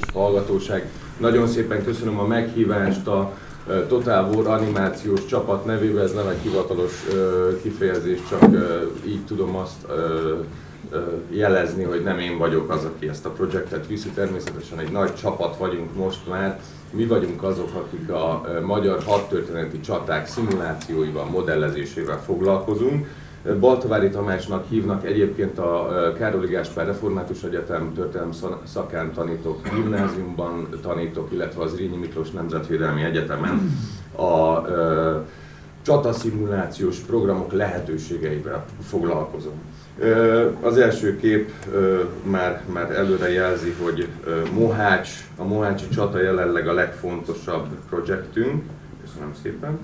kedves hallgatóság. Nagyon szépen köszönöm a meghívást a Total War animációs csapat nevében, ez nem egy hivatalos kifejezés, csak így tudom azt jelezni, hogy nem én vagyok az, aki ezt a projektet viszi. Természetesen egy nagy csapat vagyunk most már. Mi vagyunk azok, akik a magyar hadtörténeti csaták szimulációival, modellezésével foglalkozunk. Baltavári Tamásnak hívnak, egyébként a Károly Gáspár Református Egyetem történelem szakán tanítok, gimnáziumban tanítok, illetve az Rényi Miklós Nemzetvédelmi Egyetemen a csataszimulációs programok lehetőségeivel foglalkozom. Az első kép már, már előre jelzi, hogy Mohács, a Mohácsi csata jelenleg a legfontosabb projektünk. Köszönöm szépen.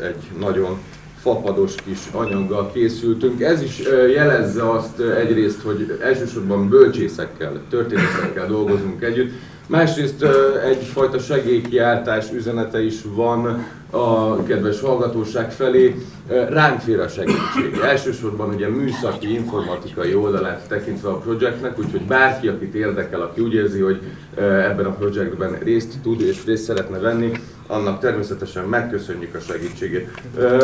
Egy nagyon fapados kis anyaggal készültünk. Ez is jelezze azt egyrészt, hogy elsősorban bölcsészekkel, történészekkel dolgozunk együtt, Másrészt egyfajta segélykiáltás üzenete is van a kedves hallgatóság felé. Ránk fér a segítség. Elsősorban ugye műszaki, informatikai oldalát tekintve a projektnek, úgyhogy bárki, akit érdekel, aki úgy érzi, hogy ebben a projektben részt tud és részt szeretne venni, annak természetesen megköszönjük a segítségét.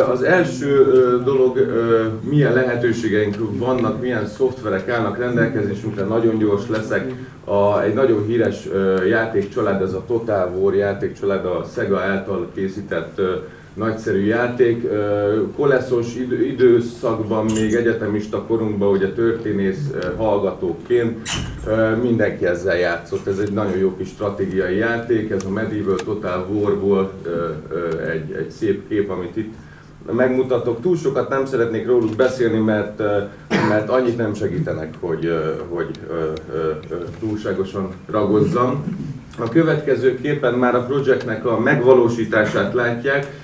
Az első dolog, milyen lehetőségeink vannak, milyen szoftverek állnak rendelkezésünkre, nagyon gyors leszek. A, egy nagyon híres játékcsalád, ez a Total War játékcsalád, a Sega által készített nagyszerű játék. Koleszos időszakban, még egyetemista korunkban, ugye történész hallgatóként mindenki ezzel játszott. Ez egy nagyon jó kis stratégiai játék, ez a Medieval Total War-ból egy, egy szép kép, amit itt megmutatok. Túl sokat nem szeretnék róluk beszélni, mert, mert annyit nem segítenek, hogy, hogy túlságosan ragozzam. A következő képen már a projektnek a megvalósítását látják.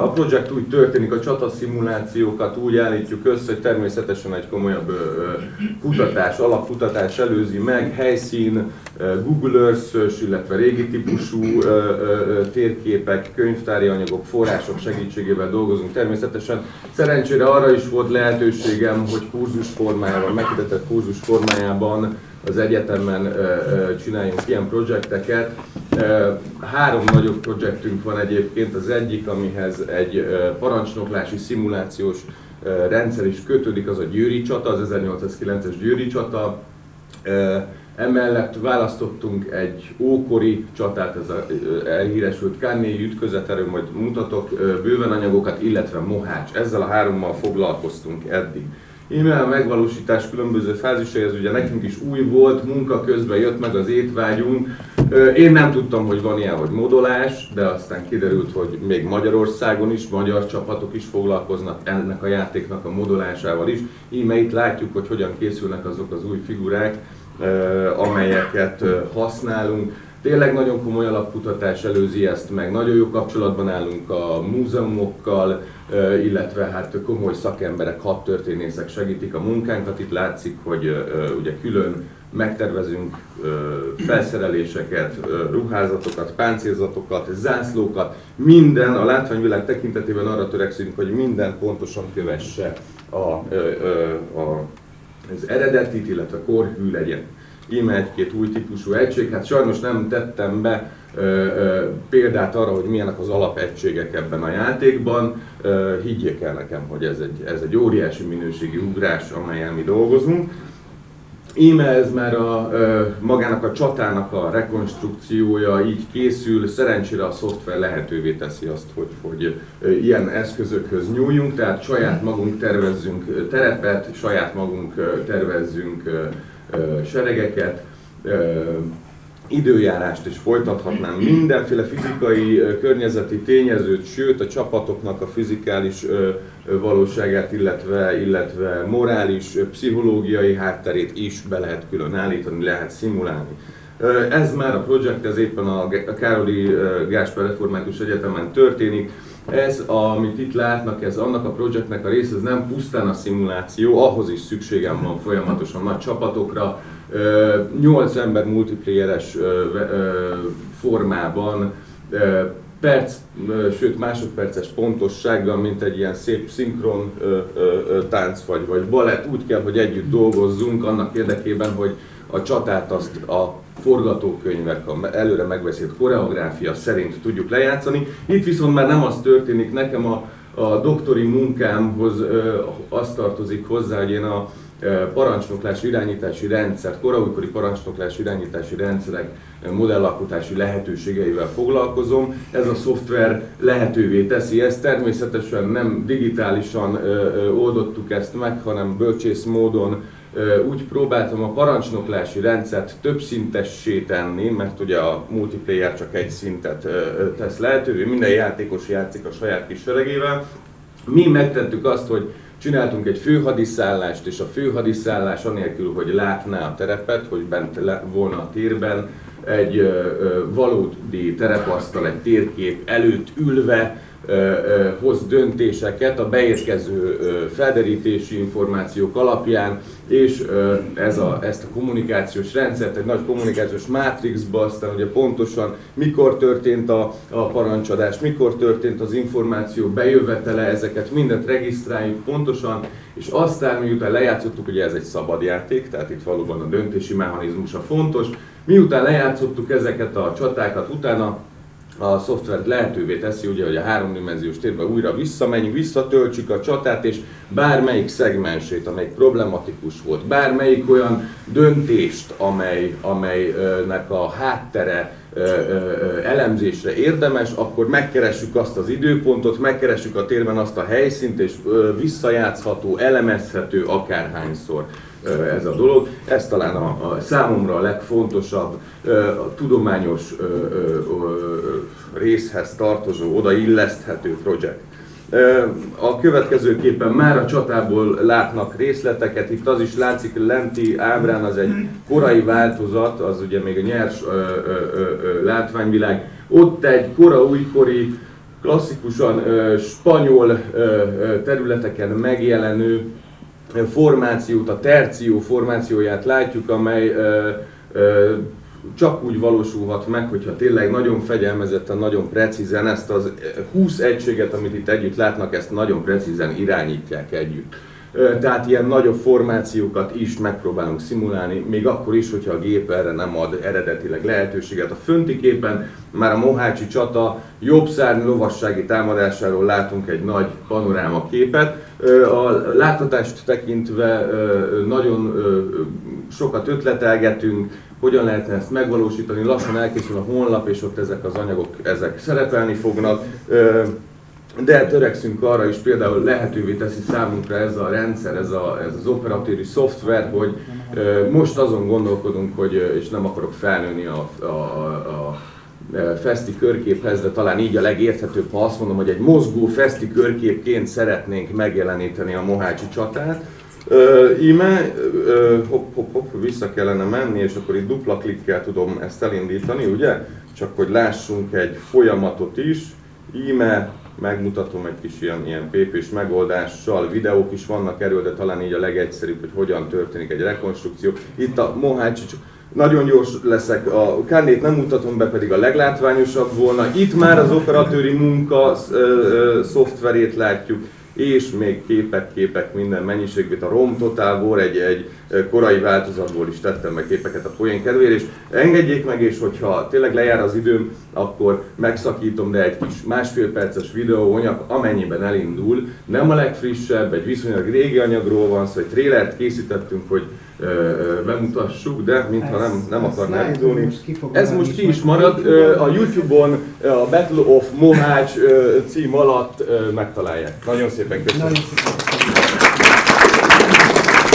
A projekt úgy történik, a csataszimulációkat úgy állítjuk össze, hogy természetesen egy komolyabb kutatás, alapkutatás előzi meg, helyszín, Google Earth, illetve régi típusú térképek, könyvtári anyagok, források segítségével dolgozunk természetesen. Szerencsére arra is volt lehetőségem, hogy kurzus formájában, meghirdetett kurzus formájában az egyetemen csináljunk ilyen projekteket. Három nagyobb projektünk van egyébként, az egyik, amihez egy parancsnoklási szimulációs rendszer is kötődik, az a Győri csata, az 1809-es Győri csata. Emellett választottunk egy ókori csatát, ez a elhíresült Kárnéi ütközet, erről majd mutatok bőven anyagokat, illetve Mohács. Ezzel a hárommal foglalkoztunk eddig. E-mail megvalósítás különböző fázisai, ez ugye nekünk is új volt, munka közben jött meg az étvágyunk. Én nem tudtam, hogy van ilyen, hogy modolás, de aztán kiderült, hogy még Magyarországon is, magyar csapatok is foglalkoznak ennek a játéknak a modolásával is. Íme itt látjuk, hogy hogyan készülnek azok az új figurák, amelyeket használunk. Tényleg nagyon komoly alapkutatás előzi ezt meg, nagyon jó kapcsolatban állunk a múzeumokkal, illetve hát komoly szakemberek, hadtörténészek segítik a munkánkat. Itt látszik, hogy ugye külön megtervezünk felszereléseket, ruházatokat, páncélzatokat, zászlókat, minden a látványvilág tekintetében arra törekszünk, hogy minden pontosan kövesse a, a, a, az eredetit, illetve korhű legyen íme egy-két új típusú egység. Hát sajnos nem tettem be ö, ö, példát arra, hogy milyenek az alapegységek ebben a játékban. Ö, higgyék el nekem, hogy ez egy, ez egy óriási minőségi ugrás, amelyen mi dolgozunk. Íme ez már a, magának a csatának a rekonstrukciója így készül, szerencsére a szoftver lehetővé teszi azt, hogy, hogy ilyen eszközökhöz nyúljunk, tehát saját magunk tervezzünk terepet, saját magunk tervezzünk seregeket, időjárást is folytathatnám, mindenféle fizikai, környezeti tényezőt, sőt a csapatoknak a fizikális valóságát, illetve, illetve morális, pszichológiai hátterét is be lehet külön állítani, lehet szimulálni. Ez már a projekt, ez éppen a Károli Gáspár Református Egyetemen történik. Ez, amit itt látnak, ez annak a projektnek a része, ez nem pusztán a szimuláció, ahhoz is szükségem van folyamatosan nagy csapatokra, 8 ember multiplayeres formában, perc, sőt másodperces pontossággal, mint egy ilyen szép szinkron tánc vagy, vagy balett, úgy kell, hogy együtt dolgozzunk annak érdekében, hogy a csatát azt a forgatókönyvek, a előre megbeszélt koreográfia szerint tudjuk lejátszani. Itt viszont már nem az történik, nekem a, a doktori munkámhoz ö, az tartozik hozzá, hogy én a parancsnoklási irányítási rendszer, koraújkori parancsnoklási irányítási rendszerek modellalkotási lehetőségeivel foglalkozom. Ez a szoftver lehetővé teszi ezt. Természetesen nem digitálisan oldottuk ezt meg, hanem bölcsész módon úgy próbáltam a parancsnoklási rendszert többszintessé tenni, mert ugye a multiplayer csak egy szintet tesz lehetővé, minden játékos játszik a saját kis seregével. Mi megtettük azt, hogy Csináltunk egy főhadiszállást, és a főhadiszállás anélkül, hogy látná a terepet, hogy bent volna a térben, egy valódi terepasztal, egy térkép előtt ülve hoz döntéseket a beérkező felderítési információk alapján, és ez a, ezt a kommunikációs rendszert egy nagy kommunikációs mátrixba, aztán ugye pontosan mikor történt a, a parancsadás, mikor történt az információ bejövetele, ezeket mindent regisztráljuk pontosan, és aztán miután lejátszottuk, ugye ez egy szabad játék, tehát itt valóban a döntési mechanizmus a fontos, miután lejátszottuk ezeket a csatákat, utána a szoftvert lehetővé teszi, ugye, hogy a háromdimenziós térbe újra visszamenjünk, visszatöltsük a csatát, és bármelyik szegmensét, amely problematikus volt, bármelyik olyan döntést, amely, amelynek a háttere elemzésre érdemes, akkor megkeressük azt az időpontot, megkeressük a térben azt a helyszínt, és visszajátszható, elemezhető akárhányszor ez a dolog. Ez talán a, a számomra a legfontosabb a tudományos részhez tartozó, odailleszthető projekt. A következőképpen már a csatából látnak részleteket, itt az is látszik, lenti ábrán az egy korai változat, az ugye még a nyers ö, ö, ö, látványvilág. Ott egy kora újkori, klasszikusan ö, spanyol ö, területeken megjelenő formációt, a terció formációját látjuk, amely ö, ö, csak úgy valósulhat meg, hogyha tényleg nagyon fegyelmezetten, nagyon precízen ezt az 20 egységet, amit itt együtt látnak, ezt nagyon precízen irányítják együtt. Tehát ilyen nagyobb formációkat is megpróbálunk szimulálni, még akkor is, hogyha a gép erre nem ad eredetileg lehetőséget. A fönti képen már a Mohácsi csata jobb szárny lovassági támadásáról látunk egy nagy panoráma képet. A láthatást tekintve nagyon sokat ötletelgetünk, hogyan lehetne ezt megvalósítani, lassan elkészül a honlap, és ott ezek az anyagok ezek szerepelni fognak. De törekszünk arra is, például lehetővé teszi számunkra ez a rendszer, ez, a, ez az operatőri szoftver, hogy most azon gondolkodunk, hogy, és nem akarok felnőni a, a, a feszti körképhez, de talán így a legérthetőbb, ha azt mondom, hogy egy mozgó feszti körképként szeretnénk megjeleníteni a Mohácsi csatát, Uh, íme, uh, hopp, hopp, hopp, vissza kellene menni, és akkor itt dupla klikkel tudom ezt elindítani, ugye? Csak hogy lássunk egy folyamatot is. Íme, megmutatom egy kis ilyen, ilyen PP-s megoldással, videók is vannak erről, de talán így a legegyszerűbb, hogy hogyan történik egy rekonstrukció. Itt a Mohácsi, nagyon gyors leszek, a kárnét nem mutatom be, pedig a leglátványosabb volna. Itt már az operatőri munka szoftverét látjuk, és még képek, képek, minden mennyiségét. A ROM Total War egy, egy korai változatból is tettem meg képeket a poén kedvére, és engedjék meg, és hogyha tényleg lejár az időm, akkor megszakítom, de egy kis másfél perces anyag, amennyiben elindul, nem a legfrissebb, egy viszonylag régi anyagról van szó, egy trélert készítettünk, hogy bemutassuk, de mintha nem, nem akarná indulni. Ez most ki is marad, a Youtube-on a Battle of Mohács cím alatt megtalálják. Nagyon szépen köszönöm. Nagyon szépen.